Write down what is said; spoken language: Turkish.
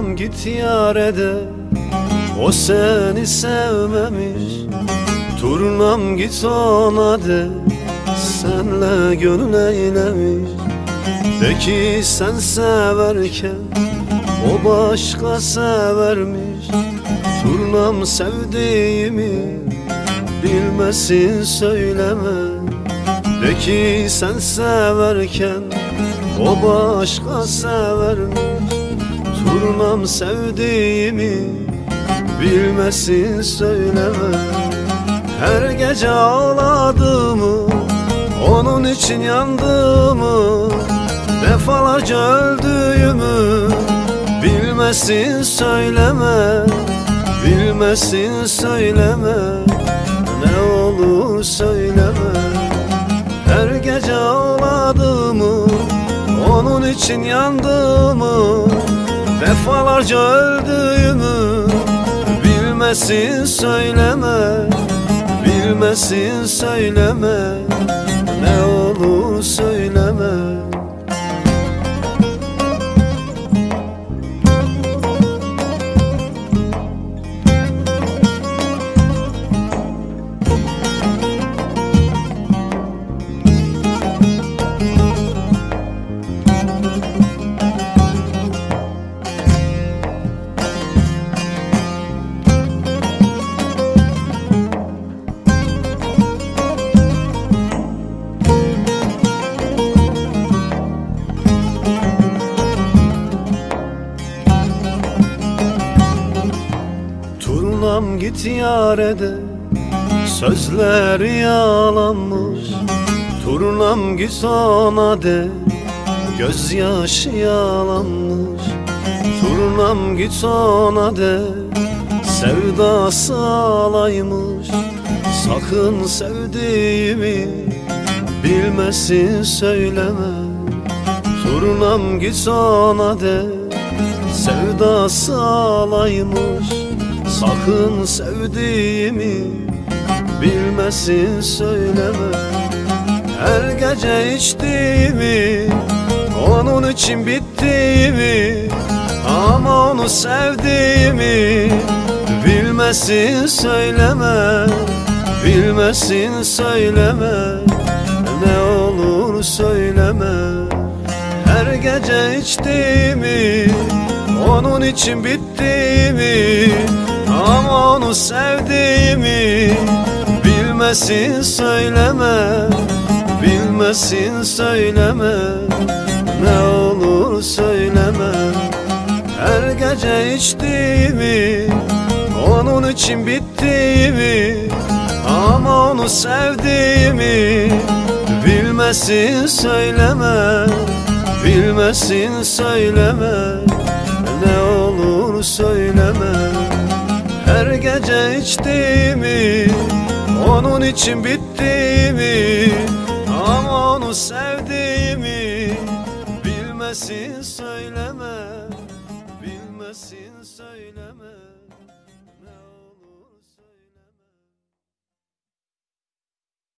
git yare de O seni sevmemiş. Turnam git ona de. Senle gönül eylemiş. De ki sen severken O başka severmiş. Turnam sevdiğimi Bilmesin söyleme. De ki sen severken O başka severmiş Turnam sevdiğimi Bilmesin söyleme Her gece ağladığımı Onun için yandığımı Defalarca öldüğümü Bilmesin söyleme Bilmesin söyleme Ne olur söyleme Her gece ağladığımı Onun için yandığımı Defalarca öldüğümü Bilmesin söyleme Bilmesin söyleme. Ne olur söyleme Turnam git yare de Sözler yalanmış Turnam git ona de. Gözyaşı yalanmış Turnam git ona de. Sevdası alaymış Sakın sevdiğimi Bilmesin söyleme. Turnam git ona de Sevdası alaymış Sakın sevdiğimi Bilmesin söyleme. Her gece içtiğimi Onun için bittiğimi Ama onu sevdiğimi Bilmesin söyleme. Bilmesin söyleme Ne olur söyleme. Her gece içtiğimi Onun için bittiğimi Ama onu sevdiğimi Bilmesin söyleme Bilmesin söyleme. Ne olur söyleme. Her gece içtiğimi Onun için bittiğimi Ama onu sevdiğimi Bilmesin söyleme Bilmesin söyleme. Ne olur söyleme Gece içtiğimi Onun için bittiğimi Ama onu sevdiğimi Bilmesin söyleme Bilmesin söyleme